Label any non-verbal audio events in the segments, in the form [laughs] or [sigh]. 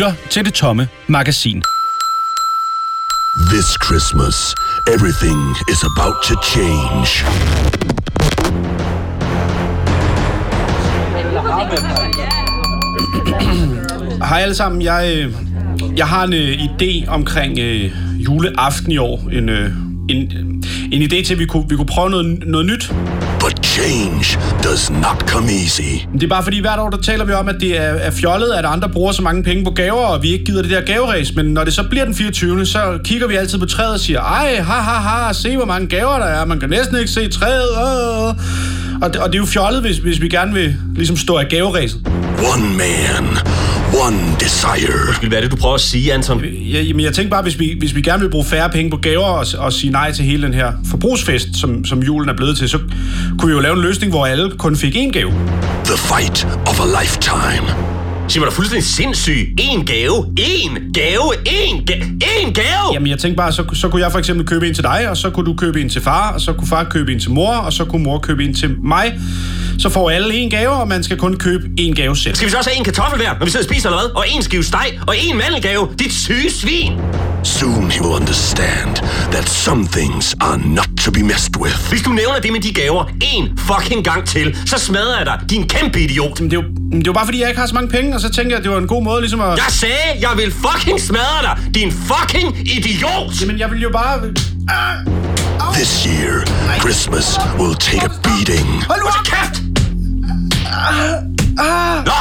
lytter til Det Tomme Magasin. This Christmas, everything is about to change. Hej alle sammen. Jeg, øh, jeg har en øh, idé omkring øh, juleaften i år. En, øh, en, en idé til, at vi kunne, vi kunne prøve noget, noget nyt. But change does not come easy. Det er bare fordi, hvert år der taler vi om, at det er, er fjollet, at andre bruger så mange penge på gaver, og vi ikke gider det der gaveræs. Men når det så bliver den 24. så kigger vi altid på træet og siger, ej, ha, ha, ha, se hvor mange gaver der er. Man kan næsten ikke se træet. Øh. Og, det, og det er jo fjollet, hvis, hvis vi gerne vil ligesom stå af gaveræset. One man, one desire. Hvad er det, du prøver at sige, Anton? Ja, jamen, jeg tænker bare, hvis vi, hvis vi gerne vil bruge færre penge på gaver og, og sige nej til hele den her forbrugsfest, som, som julen er blevet til, så kunne vi jo lave en løsning, hvor alle kun fik én gave. The fight of a lifetime. Sig mig da fuldstændig sindssyg. En gave. En gave. En, ga- en gave. Jamen, jeg tænkte bare, så, så kunne jeg for eksempel købe en til dig, og så kunne du købe en til far, og så kunne far købe en til mor, og så kunne mor købe en til mig. Så får alle en gave, og man skal kun købe en gave selv. Skal vi så også have en kartoffel hver, når vi sidder og spiser eller hvad? Og en skive steg, og en mandelgave. Dit syge svin. Soon he will understand that some things are not to be messed with. Hvis du nævner det med de gaver en fucking gang til, så smadrer jeg dig, din kæmpe idiot. Men det er, jo, men det er jo bare fordi, jeg ikke har så mange penge, og så tænker jeg, at det var en god måde ligesom at... Jeg sagde, jeg vil fucking smadre dig, din fucking idiot. Jamen, jeg vil jo bare... Ah. This year, Christmas will take a beating. Hold nu Hold op! Kæft! Ah, Nå,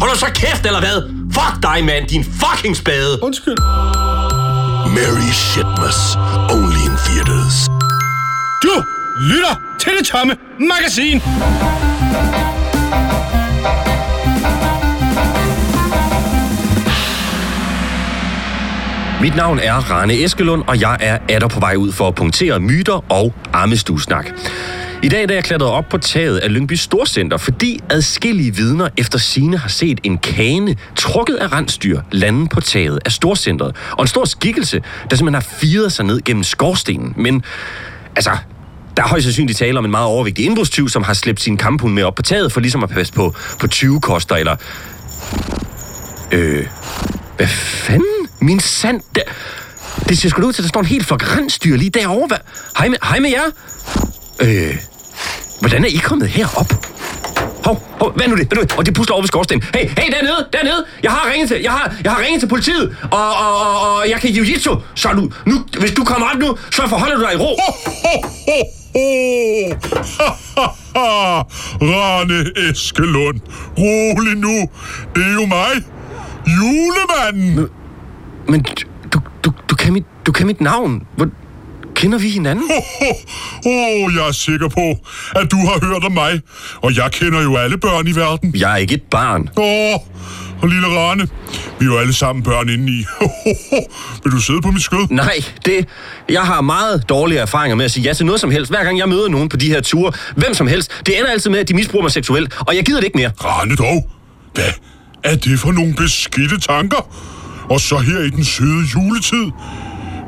hold du så kæft, eller hvad? Fuck dig, mand, din fucking spade. undskyld. Merry Shitmas, only in theaters. Du lytter til Det Tomme Magasin. Mit navn er Rane Eskelund, og jeg er atter på vej ud for at punktere myter og armestuesnak. I dag er jeg klatret op på taget af Lyngby Storcenter, fordi adskillige vidner efter sine har set en kane trukket af rensdyr lande på taget af Storcentret. Og en stor skikkelse, der simpelthen har firet sig ned gennem skorstenen. Men altså, der er højst sandsynligt tale om en meget overvægtig indbrudstyv, som har slæbt sin kamphund med op på taget for ligesom at passe på, på 20 koster eller... Øh... Hvad fanden? Min sand... Det ser sgu ud til, at der står en helt flok rensdyr lige derovre. Hvad? Hej med, hej med jer. Øh... Hvordan er I kommet herop? Hov, hov, hvad er nu det? Hvad er nu det? Og det pusler over ved skorstenen. Hey, hey, dernede, dernede! Jeg har ringet til, jeg har, jeg har ringet til politiet, og, og, og, og jeg kan jiu-jitsu. Så du, nu, hvis du kommer op nu, så forholder du dig i ro. [laughs] Rane Eskelund, rolig nu. Det er jo mig, julemanden. Men du, du, du, kan, mit, du kan mit navn. Hvor, kender vi hinanden? Åh, oh, jeg er sikker på, at du har hørt om mig. Og jeg kender jo alle børn i verden. Jeg er ikke et barn. Åh, oh, og lille Rane, vi er jo alle sammen børn indeni. Vil du sidde på mit skød? Nej, det... Jeg har meget dårlige erfaringer med at sige ja til noget som helst. Hver gang jeg møder nogen på de her ture, hvem som helst, det ender altid med, at de misbruger mig seksuelt, og jeg gider det ikke mere. Rane dog, hvad er det for nogle beskidte tanker? Og så her i den søde juletid.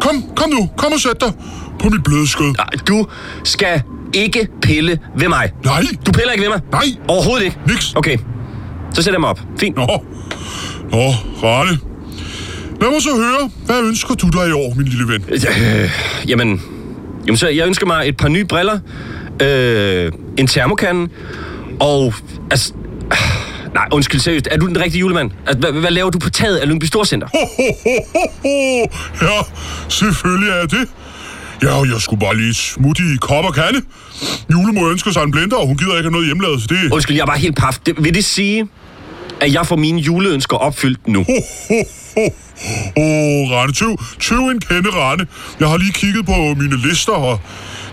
Kom, kom nu, kom og sæt dig på mit bløde skød. Nej, Du skal ikke pille ved mig. Nej, Du piller ikke ved mig? Nej. Overhovedet ikke? Niks. Okay, så sætter jeg mig op. Fint. Nå, Nå, Rane. Lad mig så høre, hvad ønsker du dig i år, min lille ven? Øh, jamen, jamen, så jeg ønsker mig et par nye briller, øh, en termokande, og altså... øh, Nej, undskyld, seriøst. Er du den rigtige julemand? Altså, hvad, hvad laver du på taget af Lyngby Storcenter? Ho, ho, ho, ho, ho. Ja, selvfølgelig er det. Ja, og jeg skulle bare lige smutte i kop og kande. Julemor ønsker sig en blender, og hun gider ikke have noget hjemmelavet, så det... Undskyld, jeg er bare helt paf. Det, vil det sige, at jeg får mine juleønsker opfyldt nu? Åh, oh, Rane, tøv, tøv en kende, Rane. Jeg har lige kigget på mine lister, og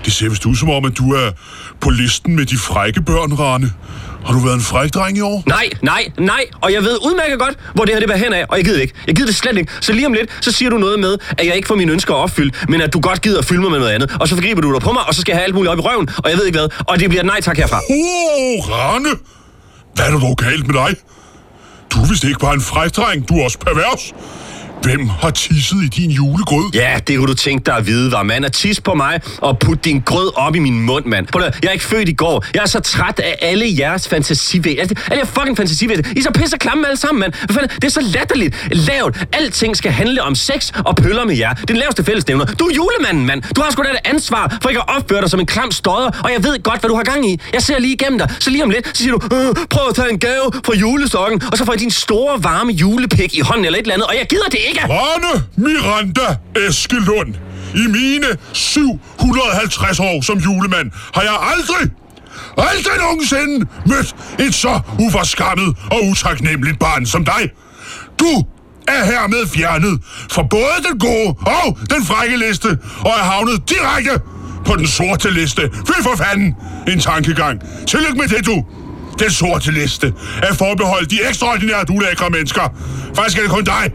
det ser vist ud som om, at du er på listen med de frække børn, Rane. Har du været en fræk dreng i år? Nej, nej, nej. Og jeg ved udmærket godt, hvor det her det vil hen af, og jeg gider ikke. Jeg gider det slet ikke. Så lige om lidt, så siger du noget med, at jeg ikke får mine ønsker opfyldt, men at du godt gider at fylde mig med noget andet. Og så forgriber du dig på mig, og så skal jeg have alt muligt op i røven, og jeg ved ikke hvad. Og det bliver nej tak herfra. Oh, Rane! Hvad er der dog galt med dig? Du er vist ikke bare en fræk dreng, du er også pervers. Hvem har tisset i din julegrød? Ja, det kunne du tænke dig at vide, var mand. At tisse på mig og putte din grød op i min mund, mand. Prøv at, jeg er ikke født i går. Jeg er så træt af alle jeres fantasivæg. Altså, alle, alle jer fucking fantasivæg. I er så pisse klamme alle sammen, mand. Hvad fanden? Det er så latterligt. Lavt. Alting skal handle om sex og pøller med jer. Det er den laveste fællesnævner. Du er julemanden, mand. Du har sgu da et ansvar for ikke at opføre dig som en klam stodder, og jeg ved godt, hvad du har gang i. Jeg ser lige igennem dig. Så lige om lidt, så siger du, øh, prøv at tage en gave fra julesokken, og så får jeg din store, varme julepik i hånden eller et eller andet, og jeg gider det ikke. Rane Miranda Eskelund. I mine 750 år som julemand har jeg aldrig, aldrig nogensinde mødt et så uforskammet og utaknemmeligt barn som dig. Du er hermed fjernet fra både den gode og den frække liste, og er havnet direkte på den sorte liste. Fy for fanden! En tankegang. Tillykke med det, du! Den sorte liste er forbeholdt de ekstraordinært ulækre mennesker. Faktisk er det kun dig,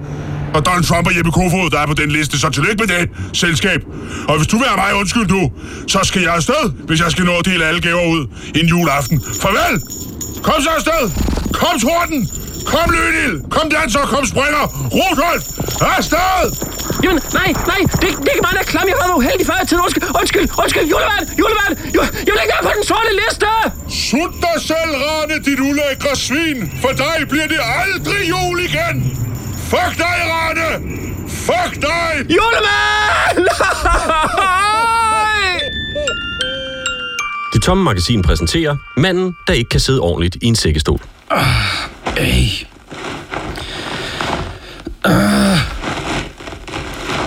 og Donald Trump og Jeppe Kofod, der er på den liste, så tillykke med det selskab. Og hvis du vil have mig undskyld nu, så skal jeg afsted, hvis jeg skal nå at dele alle gaver ud en juleaften. Farvel! Kom så afsted! Kom torden! Kom Lynild! Kom danser! Kom springer! Rudolf! Afsted! Jamen, nej, nej, det, det er ikke mig, der er klam. Jeg har været uheldig før i tiden. Undskyld, undskyld, undskyld, julemand, julemand. Jeg, jeg vil ikke være på den sorte liste. Sut dig selv, Rane, dit ulækre svin! For dig bliver det aldrig jul igen! Fuck dig, Rane! Fuck dig! Julemand! [laughs] Det tomme magasin præsenterer manden, der ikke kan sidde ordentligt i en sækkestol. Ey. Uh.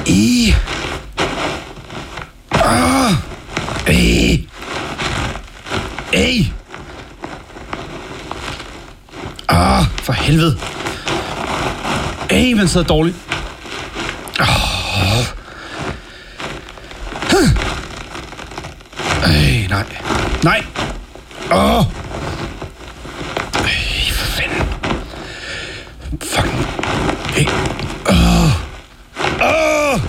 I. Ah. Ey. Ey. Ah, for helvede. Ej, man sidder dårligt. Oh. Ej, nej. Nej. Åh. Oh. Ej, for fanden. Fucking. Ej. Åh. Åh.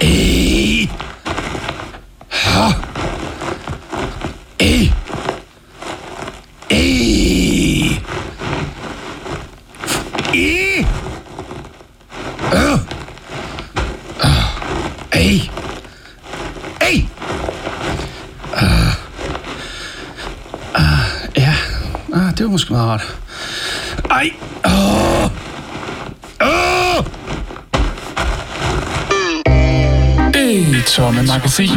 Ej. Ha. Ej. Ej. Ej. Åh. Åh. Ej. Ej. Ja, ah, det var måske meget rart. Ej! Åh! Åh! Det tomme magasin.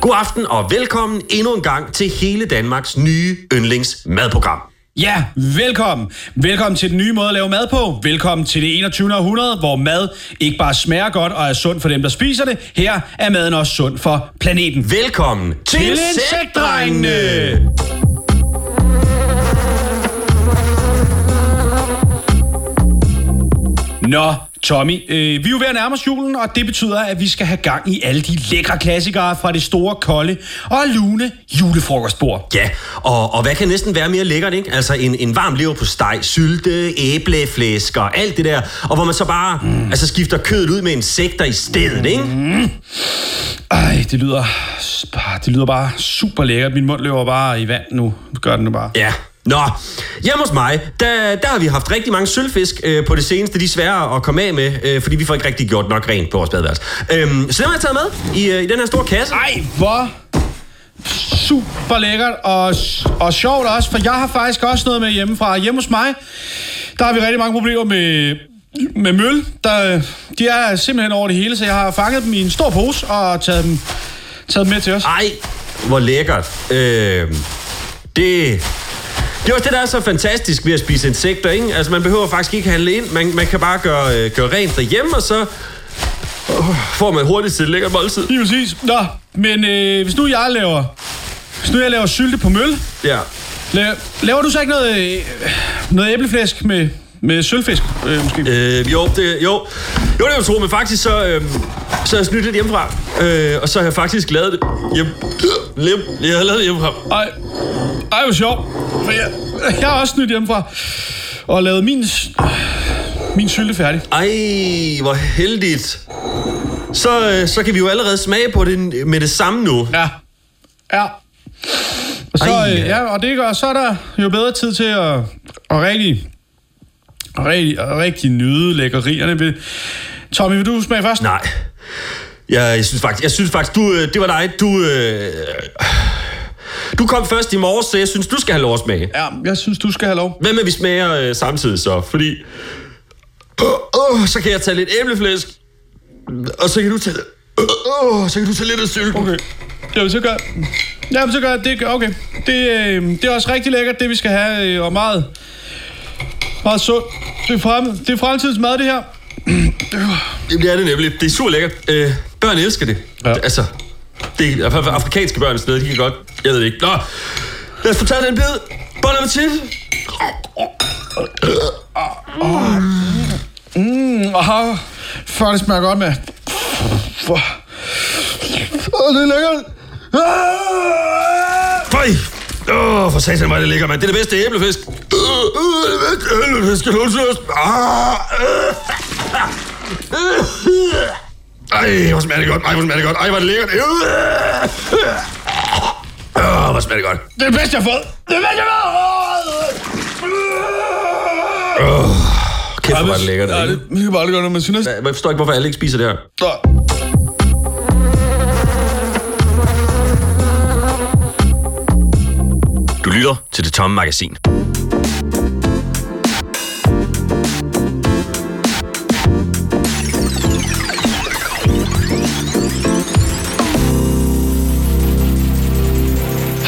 God aften og velkommen endnu en gang til hele Danmarks nye yndlingsmadprogram. Ja, velkommen. Velkommen til den nye måde at lave mad på. Velkommen til det 21. århundrede, hvor mad ikke bare smager godt og er sund for dem, der spiser det. Her er maden også sund for planeten. Velkommen til, Til Insektdrengene! Nå, Tommy, øh, vi er jo ved at nærme os julen, og det betyder, at vi skal have gang i alle de lækre klassikere fra det store, kolde og lune julefrokostbord. Ja, og, og hvad kan næsten være mere lækkert, ikke? Altså en, en varm lever på steg, sylte, æbleflæsk og alt det der. Og hvor man så bare mm. altså skifter kødet ud med insekter i stedet, ikke? Ej, det lyder, det lyder bare super lækkert. Min mund løber bare i vand nu. Gør den det bare. Ja. Nå, hjemme hos mig, der, der har vi haft rigtig mange sølvfisk øh, på det seneste. De er svære at komme af med, øh, fordi vi får ikke rigtig gjort nok rent på vores badeværelse. Øhm, så dem har jeg taget med i, øh, i den her store kasse. Ej, hvor super lækkert og, og sjovt også, for jeg har faktisk også noget med hjemmefra. Hjemme hos mig, der har vi rigtig mange problemer med, med møl. Der, de er simpelthen over det hele, så jeg har fanget dem i en stor pose og taget dem, taget dem med til os. Ej, hvor lækkert. Øh, det... Det er også det, der er så fantastisk ved at spise insekter, ikke? Altså, man behøver faktisk ikke handle ind. Man, man kan bare gøre, øh, gøre rent derhjemme, og så øh, får man hurtigt til et lækkert måltid. Lige præcis. Nå, men øh, hvis nu jeg laver, hvis nu jeg laver sylte på møl, Ja. laver, laver du så ikke noget, øh, noget æbleflæsk med, med sølvfisk, øh, måske? Øh, jo, det, jo. Jo, det er jo tro, men faktisk så, øh, så har jeg snydt lidt hjemmefra. Øh, og så har jeg faktisk lavet det hjem, hjem, jeg har lavet det hjemmefra. Ej, ej, hvor sjovt. For jeg, jeg har også snydt hjemmefra og lavet min, min sylte færdig. Ej, hvor heldigt. Så, øh, så kan vi jo allerede smage på det med det samme nu. Ja. Ja. Og så, Ej, øh, ja. ja, og det gør, så er der jo bedre tid til at, at rigtig, at rigtig, at rigtig nyde lækkerierne. Tommy, vil du smage først? Nej. Jeg, jeg synes faktisk, jeg synes faktisk du, øh, det var dig. Du, øh, du kom først i morges, så jeg synes, du skal have lov at smage. Ja, jeg synes, du skal have lov. Hvad med, vi smager øh, samtidig så? Fordi... Oh, så kan jeg tage lidt æbleflæsk. Og så kan du tage... Åh, oh, så kan du tage lidt af sylten. Okay. Jamen, så gør Jamen, så gør jeg det. Okay. Det, øh, det er også rigtig lækkert, det vi skal have, øh, og meget, meget sundt. Det er, frem, det er fremtidens mad, det her. Jamen, det er det nemlig. Det er super lækkert. Øh, børn elsker det. Ja. Altså, det er afrikanske børn sted, de kan godt... Jeg ved ikke. Nå, lad os få taget den bid. Bon appetit. Aha, for det smager godt med. Åh, det er lækkert. Føj! Åh, oh, for satan, var det lækker, mand. Det er det bedste æblefisk. Øh, det bedste æblefisk. Kan du. Ej, hvor smager det godt. Ej, hvor smager det godt. Ej, hvor er det lækkert. Hvor smager det godt. Det er det bedste, jeg har fået. Det er det bedste, jeg har fået. Kæft, hvor var det lækkert. Ikke? det, det kan bare aldrig gøre noget, man synes. Jeg forstår ikke, hvorfor alle ikke spiser det her. Nå. Du lytter til Det Tomme Magasin.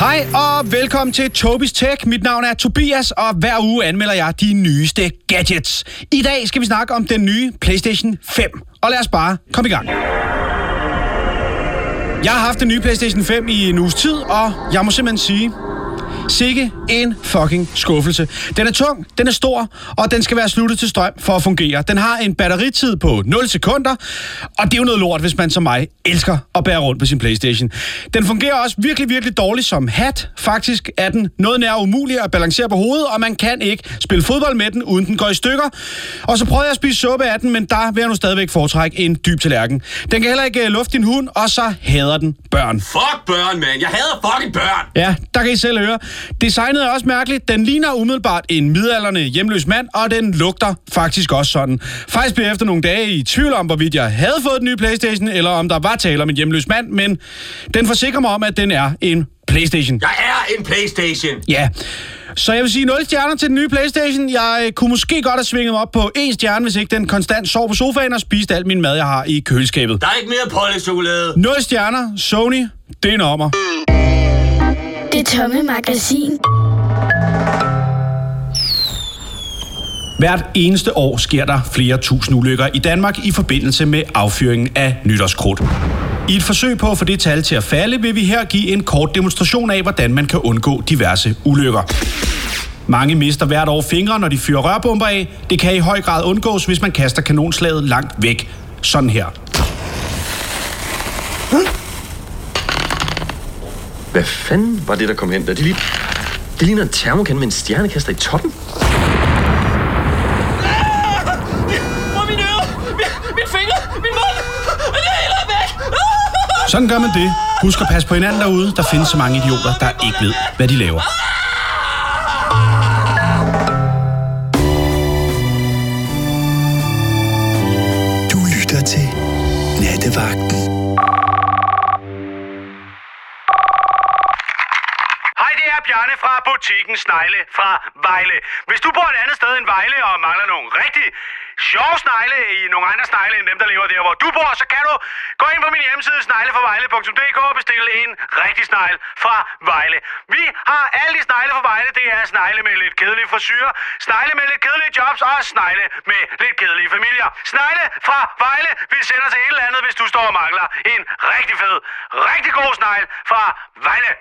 Hej og velkommen til Tobis Tech. Mit navn er Tobias, og hver uge anmelder jeg de nyeste gadgets. I dag skal vi snakke om den nye PlayStation 5. Og lad os bare komme i gang. Jeg har haft den nye PlayStation 5 i en uges tid, og jeg må simpelthen sige, Sikke en fucking skuffelse. Den er tung, den er stor, og den skal være sluttet til strøm for at fungere. Den har en batteritid på 0 sekunder, og det er jo noget lort, hvis man som mig elsker at bære rundt på sin Playstation. Den fungerer også virkelig, virkelig dårligt som hat. Faktisk er den noget nær umulig at balancere på hovedet, og man kan ikke spille fodbold med den, uden den går i stykker. Og så prøvede jeg at spise suppe af den, men der vil jeg nu stadigvæk foretrække en dyb tallerken. Den kan heller ikke øh, lufte din hund, og så hader den børn. Fuck børn, man. Jeg hader fucking børn. Ja, der kan I selv høre. Designet er også mærkeligt. Den ligner umiddelbart en midalderne hjemløs mand, og den lugter faktisk også sådan. Faktisk blev jeg efter nogle dage i tvivl om, hvorvidt jeg havde fået den nye Playstation, eller om der var tale om en hjemløs mand, men den forsikrer mig om, at den er en Playstation. Jeg er en Playstation. Ja. Så jeg vil sige 0 stjerner til den nye Playstation. Jeg øh, kunne måske godt have svinget mig op på en stjerne, hvis ikke den konstant sov på sofaen og spiste alt min mad, jeg har i køleskabet. Der er ikke mere pålægtschokolade. 0 stjerner, Sony, det er en ommer. Det tomme magasin. Hvert eneste år sker der flere tusind ulykker i Danmark i forbindelse med affyringen af nytårskrudt. I et forsøg på at få det tal til at falde, vil vi her give en kort demonstration af, hvordan man kan undgå diverse ulykker. Mange mister hvert år fingre, når de fyrer rørbomber af. Det kan i høj grad undgås, hvis man kaster kanonslaget langt væk. Sådan her. Hvad fanden var det, der kom hen der? Det, lig... det ligner en termokan med en stjernekaster i toppen. Hvor er mine ører? Min, min finger? Min mund? Det hele er væk! Sådan gør man det. Husk at passe på hinanden derude. Der findes så mange idioter, der ikke ved, hvad de laver. Du lytter til Nattevagten. Hej, det er Bjarne fra butikken Snegle fra Vejle. Hvis du bor et andet sted end Vejle og mangler nogle rigtig sjove snegle i nogle andre snegle end dem, der lever der, hvor du bor, så kan du gå ind på min hjemmeside snegleforvejle.dk og bestille en rigtig snegl fra Vejle. Vi har alle de snegle fra Vejle. Det er snegle med lidt kedelige frisyrer, snegle med lidt kedelige jobs og snegle med lidt kedelige familier. Snegle fra Vejle. Vi sender til et eller andet, hvis du står og mangler en rigtig fed, rigtig god snegl fra Vejle.